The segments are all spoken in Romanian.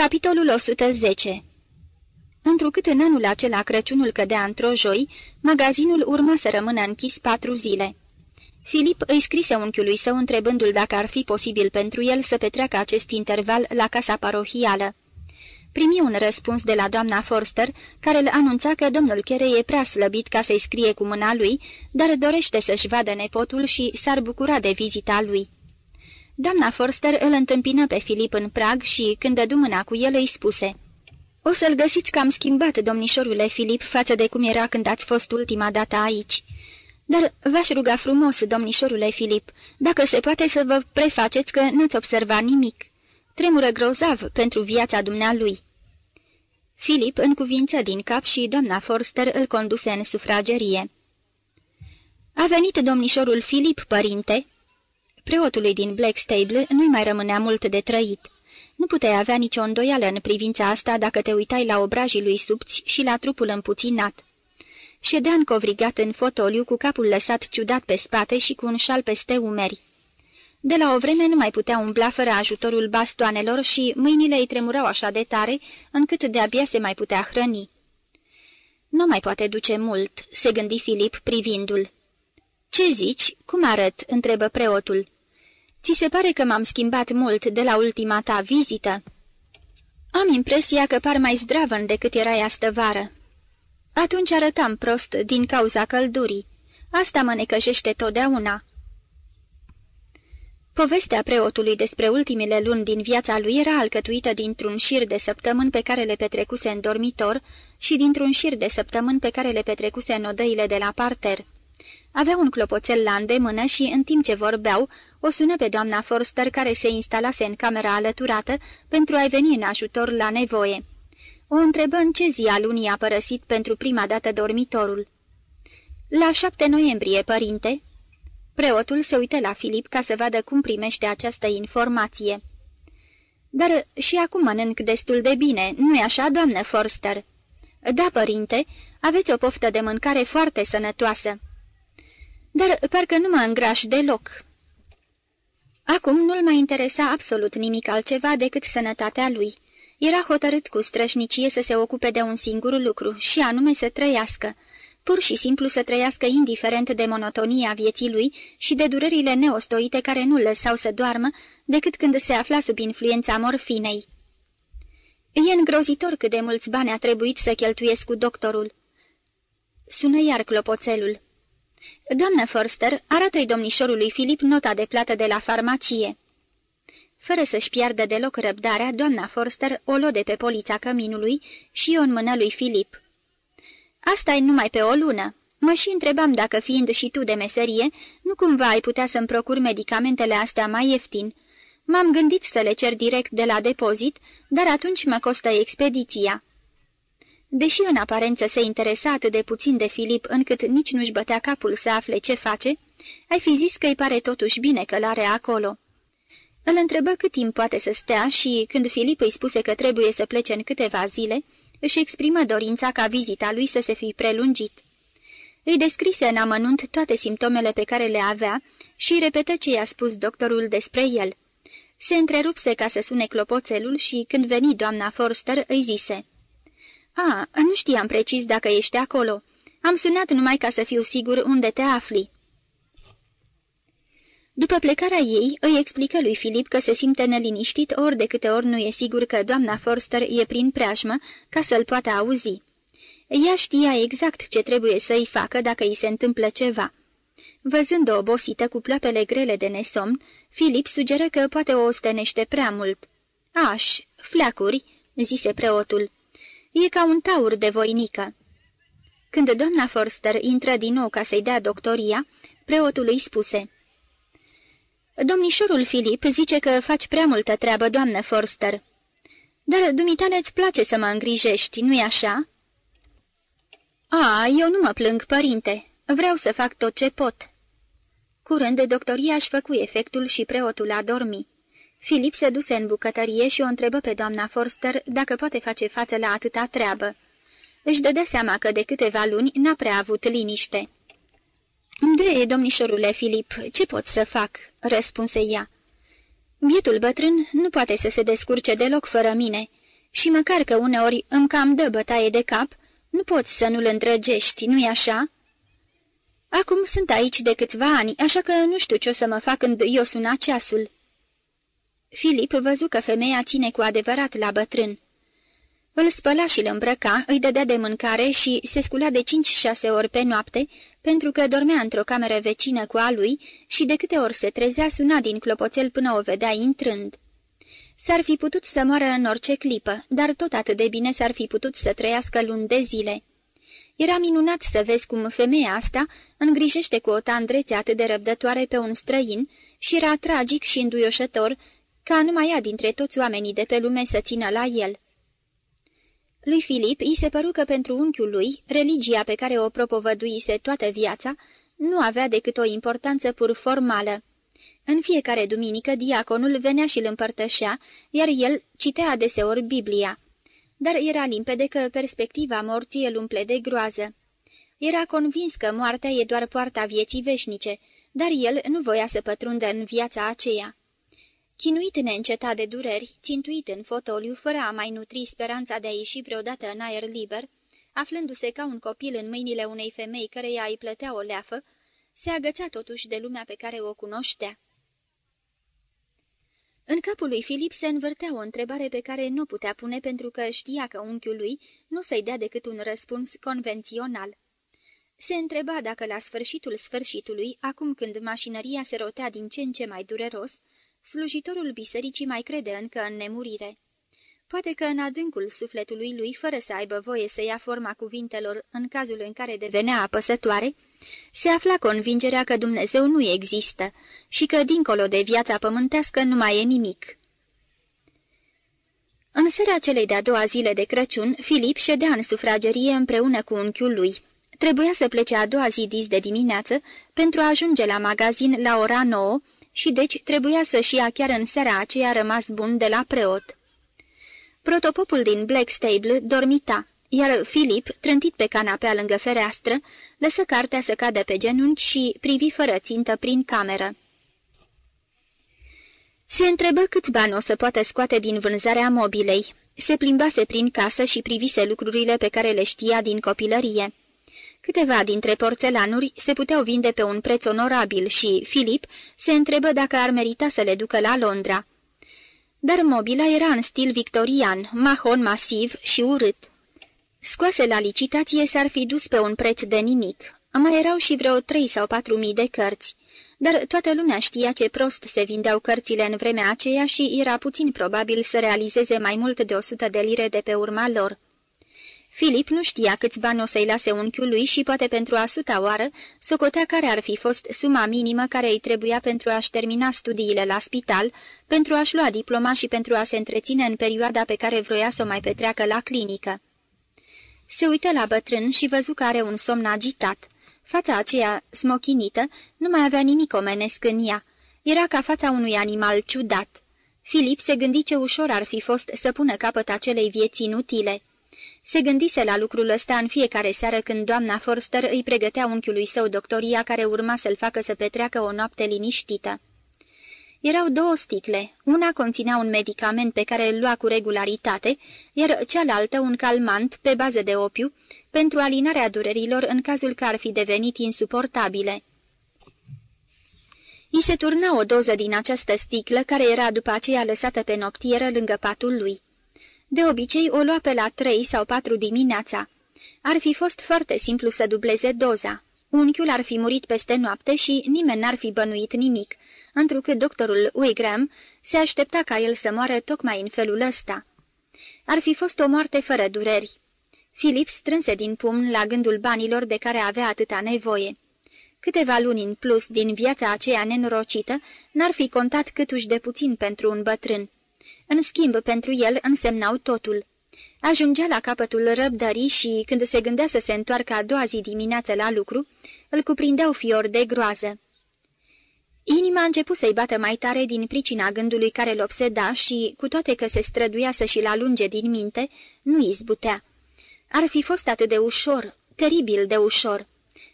Capitolul 110 Întrucât în anul acela Crăciunul cădea într-o joi, magazinul urma să rămână închis patru zile. Filip îi scrise unchiului său întrebându-l dacă ar fi posibil pentru el să petreacă acest interval la casa parohială. Primi un răspuns de la doamna Forster, care îl anunța că domnul Chere e prea slăbit ca să-i scrie cu mâna lui, dar dorește să-și vadă nepotul și s-ar bucura de vizita lui. Doamna Forster îl întâmpină pe Filip în prag și, când dădu mâna cu el, îi spuse O să-l găsiți cam schimbat, domnișorule Filip, față de cum era când ați fost ultima dată aici. Dar v-aș ruga frumos, domnișorule Filip, dacă se poate să vă prefaceți că nu-ți observa nimic. Tremură grozav pentru viața dumnealui." Filip încuvință din cap și doamna Forster îl conduse în sufragerie. A venit domnișorul Filip, părinte?" Preotului din Blackstable nu-i mai rămânea mult de trăit. Nu puteai avea nicio îndoială în privința asta dacă te uitai la obrajii lui subți și la trupul împuținat. Ședea încovrigat în fotoliu cu capul lăsat ciudat pe spate și cu un șal peste umeri. De la o vreme nu mai putea umbla fără ajutorul bastoanelor și mâinile îi tremurau așa de tare, încât de-abia se mai putea hrăni. Nu mai poate duce mult," se gândi Filip privindu-l. Ce zici? Cum arăt?" întrebă preotul. Ți se pare că m-am schimbat mult de la ultima ta vizită?" Am impresia că par mai zdravăn decât erai astăvară." Atunci arătam prost din cauza căldurii. Asta mă necăjește totdeauna." Povestea preotului despre ultimile luni din viața lui era alcătuită dintr-un șir de săptămâni pe care le petrecuse în dormitor și dintr-un șir de săptămâni pe care le petrecuse în odăile de la parter. Avea un clopoțel la îndemână și, în timp ce vorbeau, o sună pe doamna Forster care se instalase în camera alăturată pentru a-i veni în ajutor la nevoie. O întrebă în ce zi a lunii a părăsit pentru prima dată dormitorul. La șapte noiembrie, părinte." Preotul se uită la Filip ca să vadă cum primește această informație. Dar și acum mănânc destul de bine, nu-i așa, doamnă Forster?" Da, părinte, aveți o poftă de mâncare foarte sănătoasă." Dar parcă nu mă îngraș deloc." Acum nu-l mai interesa absolut nimic altceva decât sănătatea lui. Era hotărât cu strășnicie să se ocupe de un singur lucru, și anume să trăiască, pur și simplu să trăiască indiferent de monotonia vieții lui și de durerile neostoite care nu lăsau să doarmă decât când se afla sub influența morfinei. E îngrozitor cât de mulți bani a trebuit să cheltuiesc cu doctorul. Sună iar clopoțelul. Doamnă Forster, arată-i domnișorului Filip nota de plată de la farmacie." Fără să-și piardă deloc răbdarea, doamna Forster o lode pe polița căminului și o în mână lui Filip. asta e numai pe o lună. Mă și întrebam dacă, fiind și tu de meserie, nu cumva ai putea să-mi procur medicamentele astea mai ieftin. M-am gândit să le cer direct de la depozit, dar atunci mă costă expediția." Deși în aparență se interesa atât de puțin de Filip încât nici nu-și bătea capul să afle ce face, ai fi zis că îi pare totuși bine că l-are acolo. Îl întrebă cât timp poate să stea și, când Filip îi spuse că trebuie să plece în câteva zile, își exprimă dorința ca vizita lui să se fi prelungit. Îi descrise în amănunt toate simptomele pe care le avea și repetă ce i-a spus doctorul despre el. Se întrerupse ca să sune clopoțelul și, când veni doamna Forster, îi zise A, nu știam precis dacă ești acolo. Am sunat numai ca să fiu sigur unde te afli." După plecarea ei, îi explică lui Filip că se simte neliniștit ori de câte ori nu e sigur că doamna Forster e prin preajmă ca să-l poată auzi. Ea știa exact ce trebuie să-i facă dacă îi se întâmplă ceva. Văzând-o obosită cu ploapele grele de nesomn, Filip sugeră că poate o ostenește prea mult. Aș, fleacuri," zise preotul. E ca un taur de voinică." Când doamna Forster intră din nou ca să-i dea doctoria, preotul îi spuse – Domnișorul Filip zice că faci prea multă treabă, doamnă Forster." Dar dumitale îți place să mă îngrijești, nu-i așa?" A, eu nu mă plâng, părinte. Vreau să fac tot ce pot." Curând, doctoria își făcu efectul și preotul a dormi. Filip se duse în bucătărie și o întrebă pe doamna Forster dacă poate face față la atâta treabă. Își dădea seama că de câteva luni n-a prea avut liniște. De, domnișorule Filip, ce pot să fac?" răspunse ea. Bietul bătrân nu poate să se descurce deloc fără mine. Și măcar că uneori îmi cam dă bătaie de cap, nu poți să nu-l îndrăgești, nu-i așa?" Acum sunt aici de câțiva ani, așa că nu știu ce o să mă fac când eu suna ceasul." Filip văzu că femeia ține cu adevărat la bătrân. Îl spăla și îl îmbrăca, îi dădea de mâncare și se scula de cinci-șase ori pe noapte, pentru că dormea într-o cameră vecină cu a lui și de câte ori se trezea suna din clopoțel până o vedea intrând. S-ar fi putut să moară în orice clipă, dar tot atât de bine s-ar fi putut să trăiască luni de zile. Era minunat să vezi cum femeia asta îngrijește cu o tandrețe atât de răbdătoare pe un străin și era tragic și înduioșător ca numai ea dintre toți oamenii de pe lume să țină la el. Lui Filip îi se păru că pentru unchiul lui, religia pe care o propovăduise toată viața, nu avea decât o importanță pur formală. În fiecare duminică, diaconul venea și îl împărtășea, iar el citea adeseori Biblia. Dar era limpede că perspectiva morții îl umple de groază. Era convins că moartea e doar poarta vieții veșnice, dar el nu voia să pătrundă în viața aceea. Chinuit neîncetat de dureri, țintuit în fotoliu, fără a mai nutri speranța de a ieși vreodată în aer liber, aflându-se ca un copil în mâinile unei femei căreia îi plătea o leafă, se agăța totuși de lumea pe care o cunoștea. În capul lui Filip se învârtea o întrebare pe care nu putea pune pentru că știa că unchiul lui nu să-i dea decât un răspuns convențional. Se întreba dacă la sfârșitul sfârșitului, acum când mașinăria se rotea din ce în ce mai dureros, slujitorul bisericii mai crede încă în nemurire. Poate că în adâncul sufletului lui, fără să aibă voie să ia forma cuvintelor în cazul în care devenea apăsătoare, se afla convingerea că Dumnezeu nu există și că, dincolo de viața pământească, nu mai e nimic. În seara celei de-a doua zile de Crăciun, Filip ședea în sufragerie împreună cu unchiul lui. Trebuia să plece a doua zi dis de dimineață pentru a ajunge la magazin la ora nouă și deci trebuia să-și ia chiar în seara aceea rămas bun de la preot. Protopopul din Blackstable dormita, iar Filip, trântit pe canapea lângă fereastră, lăsă cartea să cadă pe genunchi și privi fără țintă prin cameră. Se întrebă câți bani o să poată scoate din vânzarea mobilei. Se plimbase prin casă și privise lucrurile pe care le știa din copilărie. Câteva dintre porțelanuri se puteau vinde pe un preț onorabil și Filip se întrebă dacă ar merita să le ducă la Londra. Dar mobila era în stil victorian, mahon masiv și urât. Scoase la licitație s-ar fi dus pe un preț de nimic. Mai erau și vreo trei sau patru mii de cărți. Dar toată lumea știa ce prost se vindeau cărțile în vremea aceea și era puțin probabil să realizeze mai mult de o sută de lire de pe urma lor. Filip nu știa câți bani o să-i lase unchiul lui și poate pentru a suta oară socotea care ar fi fost suma minimă care îi trebuia pentru a-și termina studiile la spital, pentru a-și lua diploma și pentru a se întreține în perioada pe care vroia să o mai petreacă la clinică. Se uită la bătrân și văzu că are un somn agitat. Fața aceea smochinită nu mai avea nimic omenesc în ea. Era ca fața unui animal ciudat. Filip se gândi ce ușor ar fi fost să pună capăt acelei vieți inutile. Se gândise la lucrul ăsta în fiecare seară când doamna Forster îi pregătea unchiului său doctoria care urma să-l facă să petreacă o noapte liniștită. Erau două sticle, una conținea un medicament pe care îl lua cu regularitate, iar cealaltă un calmant pe bază de opiu, pentru alinarea durerilor în cazul că ar fi devenit insuportabile. I se turna o doză din această sticlă, care era după aceea lăsată pe noptieră lângă patul lui. De obicei o lua pe la trei sau patru dimineața. Ar fi fost foarte simplu să dubleze doza. Unchiul ar fi murit peste noapte și nimeni n-ar fi bănuit nimic, întrucât doctorul Wigram se aștepta ca el să moară tocmai în felul ăsta. Ar fi fost o moarte fără dureri. Filip strânse din pumn la gândul banilor de care avea atâta nevoie. Câteva luni în plus din viața aceea nenorocită n-ar fi contat câtuși de puțin pentru un bătrân. În schimb, pentru el însemnau totul. Ajungea la capătul răbdării și, când se gândea să se întoarcă a doua zi dimineață la lucru, îl cuprindeau fior de groază. Inima a început să-i bată mai tare din pricina gândului care îl obseda și, cu toate că se străduia să și-l alunge din minte, nu izbutea. Ar fi fost atât de ușor, teribil de ușor.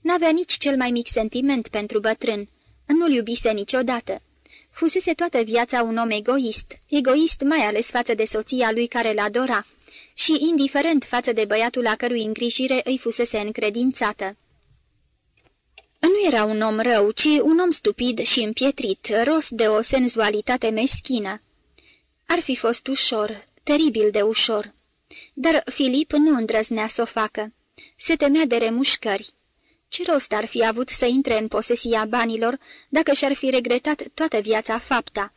N-avea nici cel mai mic sentiment pentru bătrân. Nu-l iubise niciodată. Fusese toată viața un om egoist, egoist mai ales față de soția lui care l-adora și indiferent față de băiatul la cărui îngrijire îi fusese încredințată. Nu era un om rău, ci un om stupid și împietrit, ros de o senzualitate meschină. Ar fi fost ușor, teribil de ușor. Dar Filip nu îndrăznea să o facă. Se temea de remușcări. Ce rost ar fi avut să intre în posesia banilor dacă și-ar fi regretat toată viața fapta?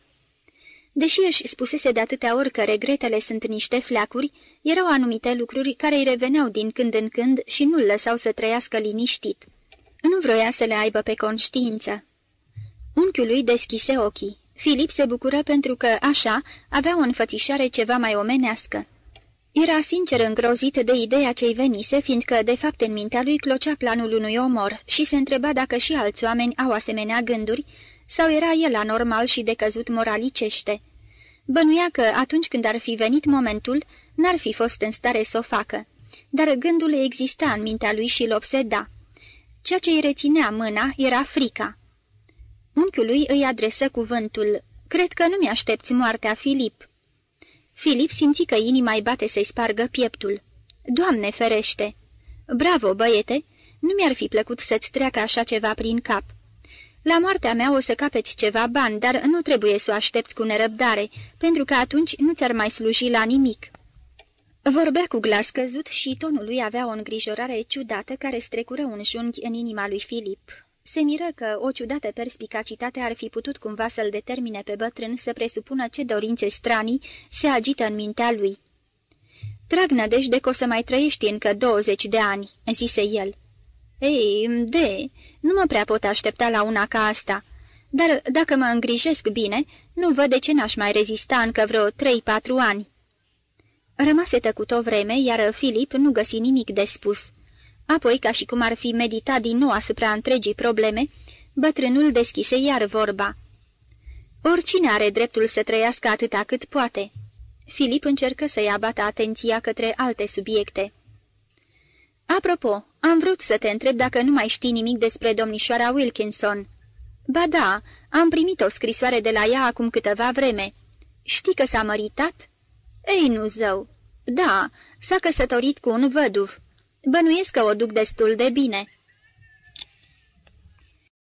Deși își spusese de atâtea ori că regretele sunt niște fleacuri, erau anumite lucruri care îi reveneau din când în când și nu-l lăsau să trăiască liniștit. Nu vroia să le aibă pe conștiință. Unchiul lui deschise ochii. Filip se bucură pentru că, așa, avea o înfățișare ceva mai omenească. Era sincer îngrozit de ideea ce-i venise, fiindcă, de fapt, în mintea lui clocea planul unui omor și se întreba dacă și alți oameni au asemenea gânduri sau era el anormal și decăzut moralicește. Bănuia că, atunci când ar fi venit momentul, n-ar fi fost în stare să o facă, dar gândul exista în mintea lui și l obseda. Ceea ce îi reținea mâna era frica. Unchiul lui îi adresă cuvântul, Cred că nu mi-aștepți moartea, Filip." Filip simți că inima îi bate să-i spargă pieptul. Doamne ferește! Bravo, băiete! Nu mi-ar fi plăcut să-ți treacă așa ceva prin cap. La moartea mea o să capeți ceva bani, dar nu trebuie să o aștepți cu nerăbdare, pentru că atunci nu ți-ar mai sluji la nimic." Vorbea cu glas căzut și tonul lui avea o îngrijorare ciudată care strecură un junghi în inima lui Filip. Se miră că o ciudată perspicacitate ar fi putut cumva să-l determine pe bătrân să presupună ce dorințe stranii se agită în mintea lui. Trag nădejde că o să mai trăiești încă douăzeci de ani," zise el. Ei, de, nu mă prea pot aștepta la una ca asta, dar dacă mă îngrijesc bine, nu văd de ce n-aș mai rezista încă vreo trei-patru ani." Rămase tăcut o vreme, iar Filip nu găsi nimic de spus. Apoi, ca și cum ar fi meditat din nou asupra întregii probleme, bătrânul deschise iar vorba. Oricine are dreptul să trăiască atâta cât poate. Filip încercă să-i abată atenția către alte subiecte. Apropo, am vrut să te întreb dacă nu mai știi nimic despre domnișoara Wilkinson. Ba da, am primit o scrisoare de la ea acum câteva vreme. Știi că s-a măritat?" Ei, nu zău. Da, s-a căsătorit cu un văduv. Bănuiesc că o duc destul de bine."